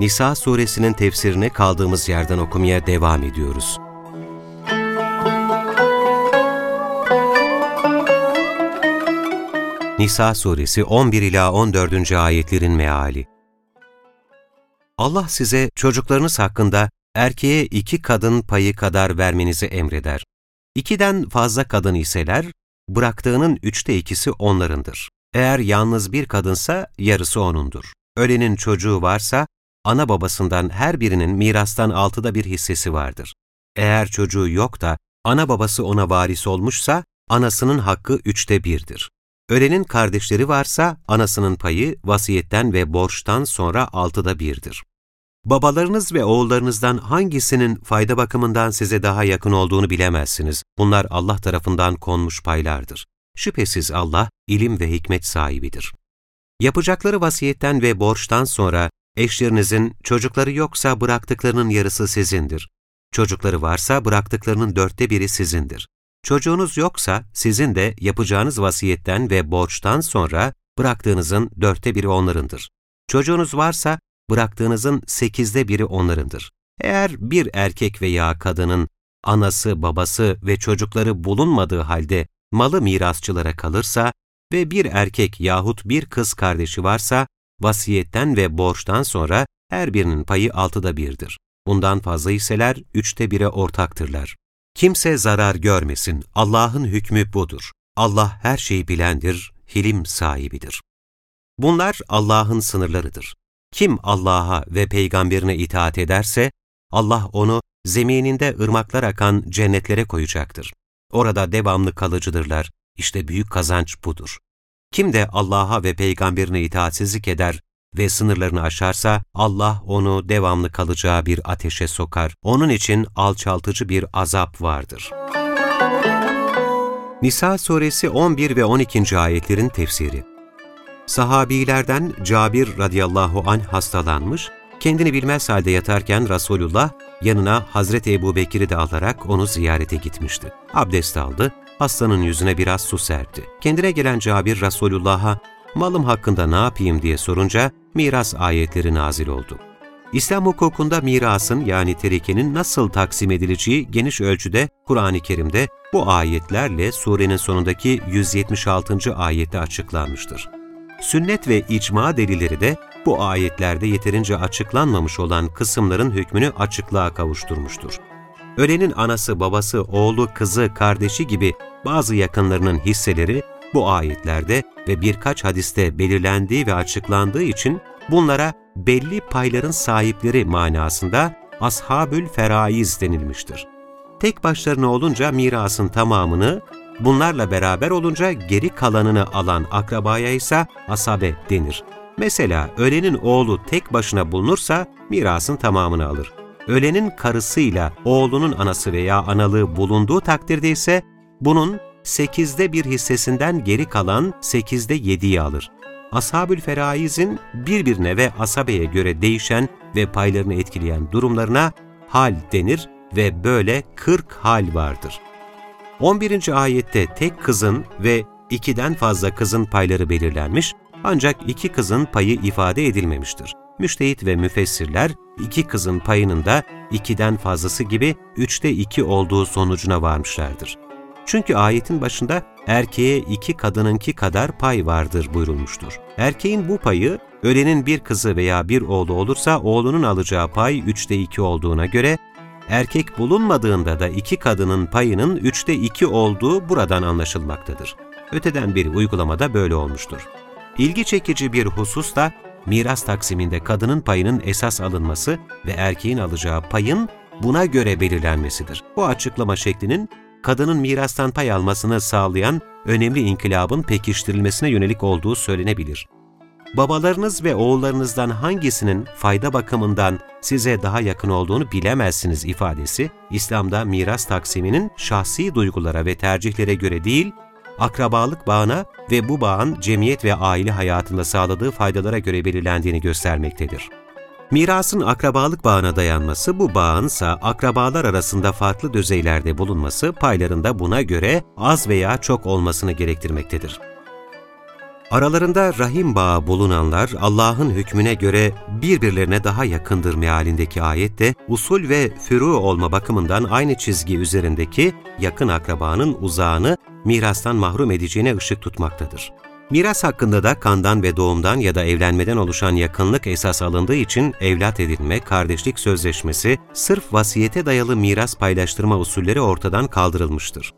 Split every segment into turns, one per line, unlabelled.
Nisa suresinin tefsirini kaldığımız yerden okumaya devam ediyoruz. Nisa suresi 11 ila 14. ayetlerin meali. Allah size çocuklarınız hakkında erkeğe iki kadın payı kadar vermenizi emreder. İkiden fazla kadın iseler, bıraktığının üçte ikisi onlarındır. Eğer yalnız bir kadınsa yarısı onundur. Ölenin çocuğu varsa, ana babasından her birinin mirastan altıda bir hissesi vardır. Eğer çocuğu yok da ana babası ona varis olmuşsa, anasının hakkı üçte birdir. Ölenin kardeşleri varsa, anasının payı vasiyetten ve borçtan sonra altıda birdir. Babalarınız ve oğullarınızdan hangisinin fayda bakımından size daha yakın olduğunu bilemezsiniz. Bunlar Allah tarafından konmuş paylardır. Şüphesiz Allah ilim ve hikmet sahibidir. Yapacakları vasiyetten ve borçtan sonra eşlerinizin çocukları yoksa bıraktıklarının yarısı sizindir. Çocukları varsa bıraktıklarının dörtte biri sizindir. Çocuğunuz yoksa sizin de yapacağınız vasiyetten ve borçtan sonra bıraktığınızın dörtte biri onlarındır. Çocuğunuz varsa bıraktığınızın sekizde biri onlarındır. Eğer bir erkek veya kadının anası, babası ve çocukları bulunmadığı halde malı mirasçılara kalırsa ve bir erkek yahut bir kız kardeşi varsa, vasiyetten ve borçtan sonra her birinin payı altıda birdir. Bundan fazla hisseler üçte bire ortaktırlar. Kimse zarar görmesin, Allah'ın hükmü budur. Allah her şeyi bilendir, hilim sahibidir. Bunlar Allah'ın sınırlarıdır. Kim Allah'a ve peygamberine itaat ederse, Allah onu zemininde ırmaklar akan cennetlere koyacaktır. Orada devamlı kalıcıdırlar. İşte büyük kazanç budur. Kim de Allah'a ve peygamberine itaatsizlik eder ve sınırlarını aşarsa Allah onu devamlı kalacağı bir ateşe sokar. Onun için alçaltıcı bir azap vardır. Nisa suresi 11 ve 12. ayetlerin tefsiri Sahabilerden Cabir radıyallahu anh hastalanmış, kendini bilmez halde yatarken Resulullah yanına Hazreti Ebu Bekir'i de alarak onu ziyarete gitmişti. Abdest aldı, hastanın yüzüne biraz su serpti. Kendine gelen Cabir Resulullah'a malım hakkında ne yapayım diye sorunca miras ayetleri nazil oldu. İslam hukukunda mirasın yani terikenin nasıl taksim edileceği geniş ölçüde Kur'an-ı Kerim'de bu ayetlerle surenin sonundaki 176. ayette açıklanmıştır. Sünnet ve icma delilleri de bu ayetlerde yeterince açıklanmamış olan kısımların hükmünü açıklığa kavuşturmuştur. Ölenin anası, babası, oğlu, kızı, kardeşi gibi bazı yakınlarının hisseleri bu ayetlerde ve birkaç hadiste belirlendiği ve açıklandığı için bunlara belli payların sahipleri manasında ashabül feraiz denilmiştir. Tek başlarına olunca mirasın tamamını, bunlarla beraber olunca geri kalanını alan akrabaya ise asabe denir. Mesela ölenin oğlu tek başına bulunursa mirasın tamamını alır. Ölenin karısıyla oğlunun anası veya analığı bulunduğu takdirde ise bunun sekizde bir hissesinden geri kalan sekizde yediyi alır. Ashabül feraizin birbirine ve asabeye göre değişen ve paylarını etkileyen durumlarına hal denir ve böyle 40 hal vardır. 11. ayette tek kızın ve ikiden fazla kızın payları belirlenmiş, ancak iki kızın payı ifade edilmemiştir. Müştehit ve müfessirler iki kızın payının da ikiden fazlası gibi üçte iki olduğu sonucuna varmışlardır. Çünkü ayetin başında erkeğe iki kadınınki kadar pay vardır buyurulmuştur. Erkeğin bu payı, ölenin bir kızı veya bir oğlu olursa oğlunun alacağı pay üçte iki olduğuna göre, erkek bulunmadığında da iki kadının payının üçte iki olduğu buradan anlaşılmaktadır. Öteden bir uygulamada böyle olmuştur. İlgi çekici bir husus da miras taksiminde kadının payının esas alınması ve erkeğin alacağı payın buna göre belirlenmesidir. Bu açıklama şeklinin kadının mirastan pay almasını sağlayan önemli inkılabın pekiştirilmesine yönelik olduğu söylenebilir. babalarınız ve oğullarınızdan hangisinin fayda bakımından size daha yakın olduğunu bilemezsiniz ifadesi, İslam'da miras taksiminin şahsi duygulara ve tercihlere göre değil, akrabalık bağına ve bu bağın cemiyet ve aile hayatında sağladığı faydalara göre belirlendiğini göstermektedir. Mirasın akrabalık bağına dayanması, bu bağınsa akrabalar arasında farklı düzeylerde bulunması, paylarında buna göre az veya çok olmasını gerektirmektedir. Aralarında rahim bağı bulunanlar Allah'ın hükmüne göre birbirlerine daha yakındır mealindeki ayette usul ve fürû olma bakımından aynı çizgi üzerindeki yakın akrabanın uzağını mirastan mahrum edeceğine ışık tutmaktadır. Miras hakkında da kandan ve doğumdan ya da evlenmeden oluşan yakınlık esas alındığı için evlat edinme, kardeşlik sözleşmesi, sırf vasiyete dayalı miras paylaştırma usulleri ortadan kaldırılmıştır.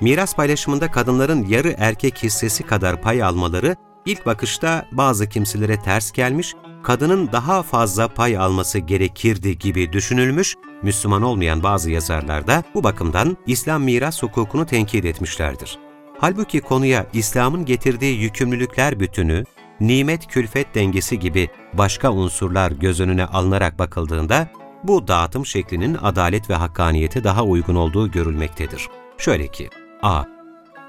Miras paylaşımında kadınların yarı erkek hissesi kadar pay almaları ilk bakışta bazı kimselere ters gelmiş, kadının daha fazla pay alması gerekirdi gibi düşünülmüş, Müslüman olmayan bazı yazarlar da bu bakımdan İslam miras hukukunu tenkit etmişlerdir. Halbuki konuya İslam'ın getirdiği yükümlülükler bütünü, nimet külfet dengesi gibi başka unsurlar göz önüne alınarak bakıldığında, bu dağıtım şeklinin adalet ve hakkaniyete daha uygun olduğu görülmektedir. Şöyle ki, a.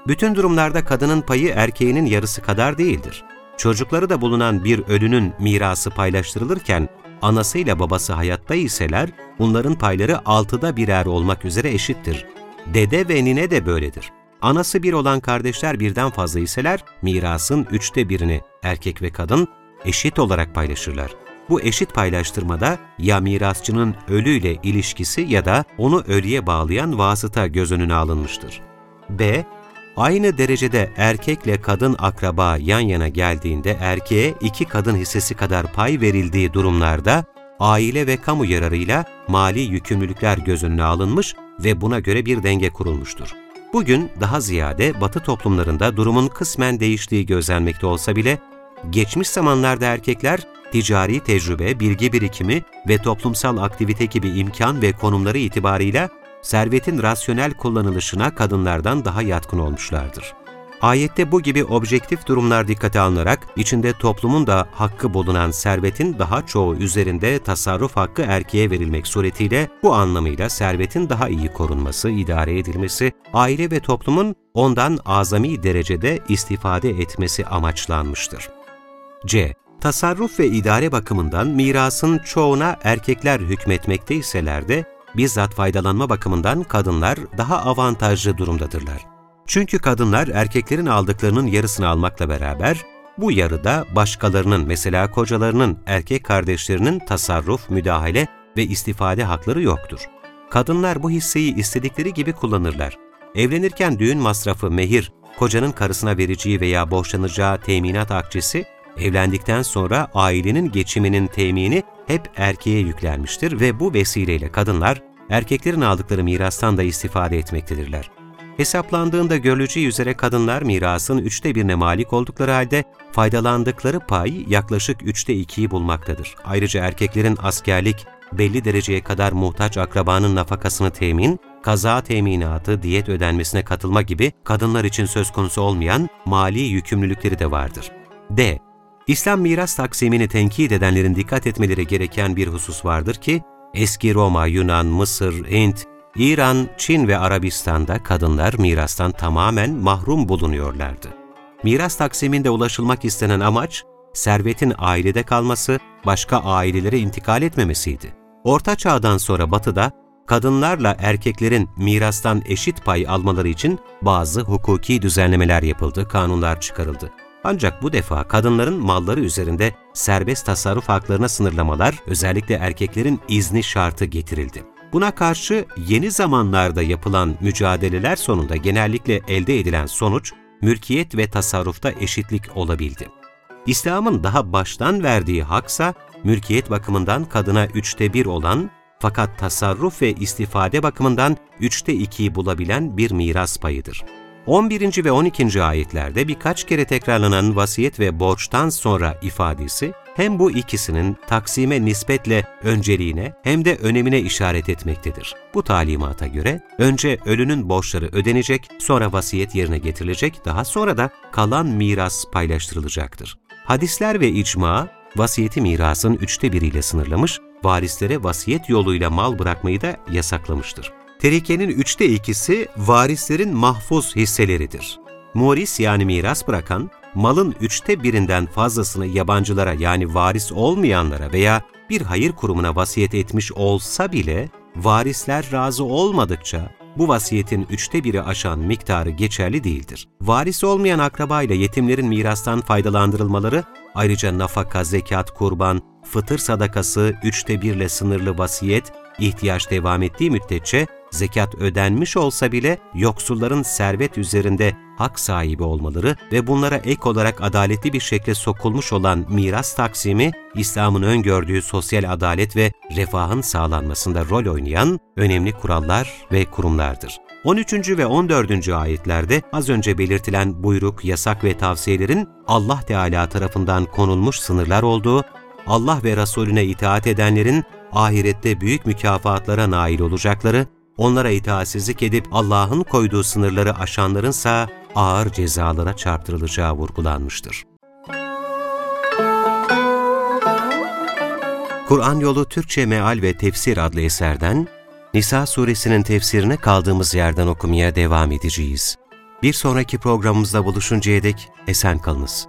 Bütün durumlarda kadının payı erkeğinin yarısı kadar değildir. Çocukları da bulunan bir ölünün mirası paylaştırılırken, anasıyla babası hayatta iseler, bunların payları altıda birer olmak üzere eşittir. Dede ve nine de böyledir. Anası bir olan kardeşler birden fazla iseler, mirasın üçte birini erkek ve kadın eşit olarak paylaşırlar. Bu eşit paylaştırmada ya mirasçının ölüyle ilişkisi ya da onu ölüye bağlayan vasıta göz önüne alınmıştır. B. Aynı derecede erkekle kadın akraba yan yana geldiğinde erkeğe iki kadın hissesi kadar pay verildiği durumlarda aile ve kamu yararıyla mali yükümlülükler göz önüne alınmış ve buna göre bir denge kurulmuştur. Bugün daha ziyade Batı toplumlarında durumun kısmen değiştiği gözlenmekte olsa bile, geçmiş zamanlarda erkekler ticari tecrübe, bilgi birikimi ve toplumsal aktivite gibi imkan ve konumları itibarıyla servetin rasyonel kullanılışına kadınlardan daha yatkın olmuşlardır. Ayette bu gibi objektif durumlar dikkate alınarak, içinde toplumun da hakkı bulunan servetin daha çoğu üzerinde tasarruf hakkı erkeğe verilmek suretiyle bu anlamıyla servetin daha iyi korunması, idare edilmesi, aile ve toplumun ondan azami derecede istifade etmesi amaçlanmıştır. C. Tasarruf ve idare bakımından mirasın çoğuna erkekler hükmetmekteyseler de, bizzat faydalanma bakımından kadınlar daha avantajlı durumdadırlar. Çünkü kadınlar erkeklerin aldıklarının yarısını almakla beraber, bu yarıda başkalarının mesela kocalarının, erkek kardeşlerinin tasarruf, müdahale ve istifade hakları yoktur. Kadınlar bu hisseyi istedikleri gibi kullanırlar. Evlenirken düğün masrafı, mehir, kocanın karısına vereceği veya borçlanacağı teminat akçesi, evlendikten sonra ailenin geçiminin temini hep erkeğe yüklenmiştir ve bu vesileyle kadınlar erkeklerin aldıkları mirastan da istifade etmektedirler. Hesaplandığında görüleceği üzere kadınlar mirasın üçte birine malik oldukları halde faydalandıkları pay yaklaşık üçte ikiyi bulmaktadır. Ayrıca erkeklerin askerlik, belli dereceye kadar muhtaç akrabanın nafakasını temin, kaza teminatı, diyet ödenmesine katılma gibi kadınlar için söz konusu olmayan mali yükümlülükleri de vardır. D. İslam miras taksimini tenkit edenlerin dikkat etmeleri gereken bir husus vardır ki, eski Roma, Yunan, Mısır, Hint, İran, Çin ve Arabistan'da kadınlar mirastan tamamen mahrum bulunuyorlardı. Miras taksiminde ulaşılmak istenen amaç, servetin ailede kalması, başka ailelere intikal etmemesiydi. Orta Çağ'dan sonra Batı'da, kadınlarla erkeklerin mirastan eşit pay almaları için bazı hukuki düzenlemeler yapıldı, kanunlar çıkarıldı. Ancak bu defa kadınların malları üzerinde serbest tasarruf haklarına sınırlamalar, özellikle erkeklerin izni şartı getirildi. Buna karşı yeni zamanlarda yapılan mücadeleler sonunda genellikle elde edilen sonuç, mülkiyet ve tasarrufta eşitlik olabildi. İslam'ın daha baştan verdiği haksa, mülkiyet bakımından kadına üçte bir olan, fakat tasarruf ve istifade bakımından üçte ikiyi bulabilen bir miras payıdır. 11. ve 12. ayetlerde birkaç kere tekrarlanan vasiyet ve borçtan sonra ifadesi, hem bu ikisinin taksime nispetle önceliğine hem de önemine işaret etmektedir. Bu talimata göre önce ölünün borçları ödenecek, sonra vasiyet yerine getirilecek, daha sonra da kalan miras paylaştırılacaktır. Hadisler ve icma, vasiyeti mirasın üçte biriyle sınırlamış, varislere vasiyet yoluyla mal bırakmayı da yasaklamıştır. Terikenin üçte ikisi varislerin mahfuz hisseleridir. Muris yani miras bırakan, malın üçte birinden fazlasını yabancılara yani varis olmayanlara veya bir hayır kurumuna vasiyet etmiş olsa bile, varisler razı olmadıkça bu vasiyetin üçte biri aşan miktarı geçerli değildir. Varis olmayan akraba ile yetimlerin mirastan faydalandırılmaları, ayrıca nafaka, zekat, kurban, fıtır sadakası, üçte birle sınırlı vasiyet, ihtiyaç devam ettiği müddetçe zekat ödenmiş olsa bile yoksulların servet üzerinde hak sahibi olmaları ve bunlara ek olarak adaletli bir şekilde sokulmuş olan miras taksimi, İslam'ın öngördüğü sosyal adalet ve refahın sağlanmasında rol oynayan önemli kurallar ve kurumlardır. 13. ve 14. ayetlerde az önce belirtilen buyruk, yasak ve tavsiyelerin Allah Teala tarafından konulmuş sınırlar olduğu, Allah ve Resulüne itaat edenlerin ahirette büyük mükafatlara nail olacakları, onlara itaatsizlik edip Allah'ın koyduğu sınırları aşanlarınsa ağır cezalara çarptırılacağı vurgulanmıştır. Kur'an Yolu Türkçe Meal ve Tefsir adlı eserden Nisa suresinin tefsirine kaldığımız yerden okumaya devam edeceğiz. Bir sonraki programımızda buluşuncaya dek esen kalınız.